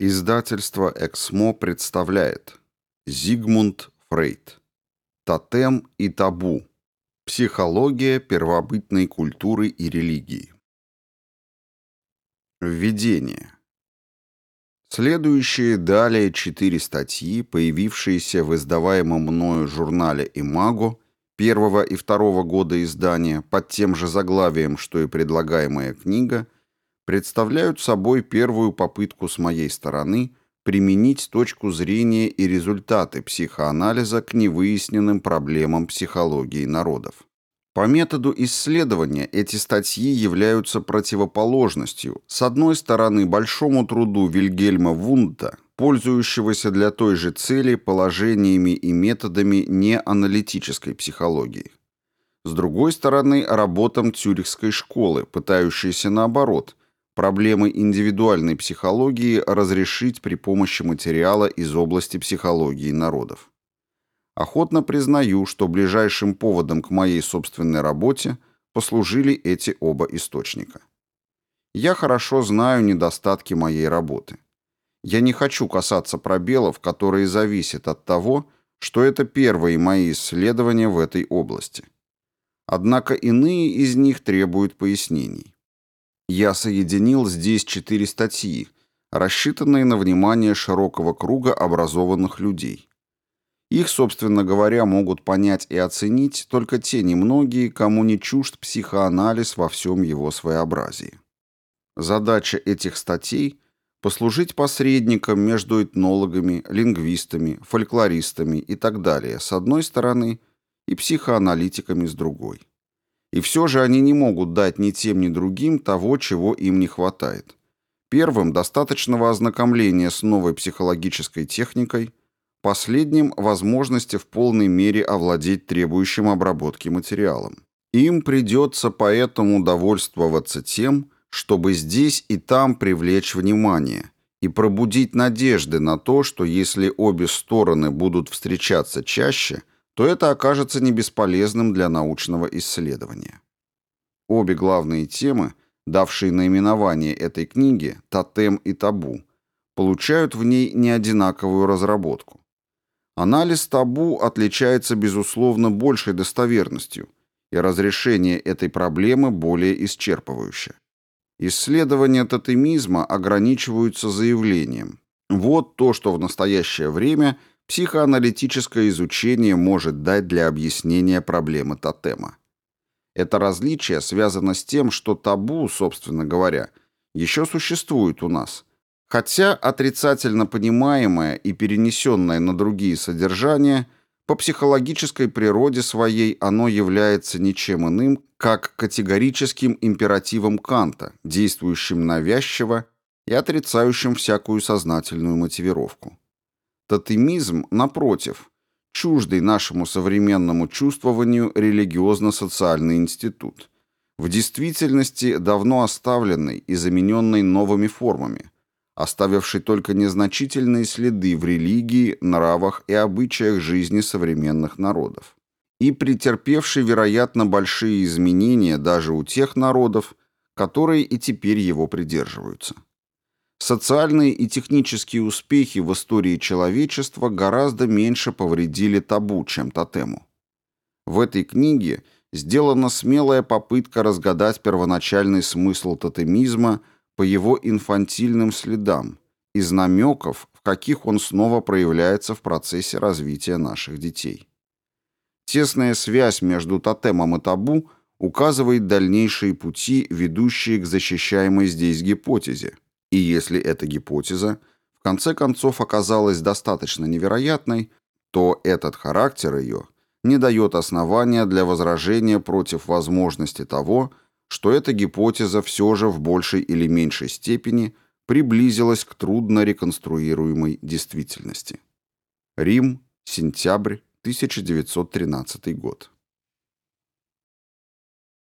Издательство «Эксмо» представляет Зигмунд Фрейд Тотем и табу. Психология первобытной культуры и религии. Введение. Следующие далее четыре статьи, появившиеся в издаваемом мною журнале «Имаго» первого и второго года издания под тем же заглавием, что и предлагаемая книга – представляют собой первую попытку с моей стороны применить точку зрения и результаты психоанализа к невыясненным проблемам психологии народов. По методу исследования эти статьи являются противоположностью, с одной стороны, большому труду Вильгельма Вунта, пользующегося для той же цели положениями и методами неаналитической психологии. С другой стороны, работам Цюрихской школы, пытающейся наоборот – проблемы индивидуальной психологии разрешить при помощи материала из области психологии народов. Охотно признаю, что ближайшим поводом к моей собственной работе послужили эти оба источника. Я хорошо знаю недостатки моей работы. Я не хочу касаться пробелов, которые зависят от того, что это первые мои исследования в этой области. Однако иные из них требуют пояснений. Я соединил здесь четыре статьи, рассчитанные на внимание широкого круга образованных людей. Их, собственно говоря, могут понять и оценить только те немногие, кому не чужд психоанализ во всем его своеобразии. Задача этих статей – послужить посредником между этнологами, лингвистами, фольклористами и так далее с одной стороны и психоаналитиками с другой. И все же они не могут дать ни тем, ни другим того, чего им не хватает. Первым – достаточного ознакомления с новой психологической техникой, последним – возможности в полной мере овладеть требующим обработки материалом. Им придется поэтому довольствоваться тем, чтобы здесь и там привлечь внимание и пробудить надежды на то, что если обе стороны будут встречаться чаще – то это окажется не бесполезным для научного исследования. Обе главные темы, давшие наименование этой книги «Тотем и табу», получают в ней неодинаковую разработку. Анализ табу отличается, безусловно, большей достоверностью, и разрешение этой проблемы более исчерпывающе. Исследования тотемизма ограничиваются заявлением. Вот то, что в настоящее время психоаналитическое изучение может дать для объяснения проблемы тотема. Это различие связано с тем, что табу, собственно говоря, еще существует у нас, хотя отрицательно понимаемое и перенесенное на другие содержания по психологической природе своей оно является ничем иным, как категорическим императивом Канта, действующим навязчиво и отрицающим всякую сознательную мотивировку. Тотемизм, напротив, чуждый нашему современному чувствованию религиозно-социальный институт, в действительности давно оставленный и замененный новыми формами, оставивший только незначительные следы в религии, нравах и обычаях жизни современных народов, и претерпевший, вероятно, большие изменения даже у тех народов, которые и теперь его придерживаются. Социальные и технические успехи в истории человечества гораздо меньше повредили табу, чем тотему. В этой книге сделана смелая попытка разгадать первоначальный смысл тотемизма по его инфантильным следам, из намеков, в каких он снова проявляется в процессе развития наших детей. Тесная связь между тотемом и табу указывает дальнейшие пути, ведущие к защищаемой здесь гипотезе – и если эта гипотеза в конце концов оказалась достаточно невероятной, то этот характер ее не дает основания для возражения против возможности того, что эта гипотеза все же в большей или меньшей степени приблизилась к трудно реконструируемой действительности. Рим, сентябрь 1913 год.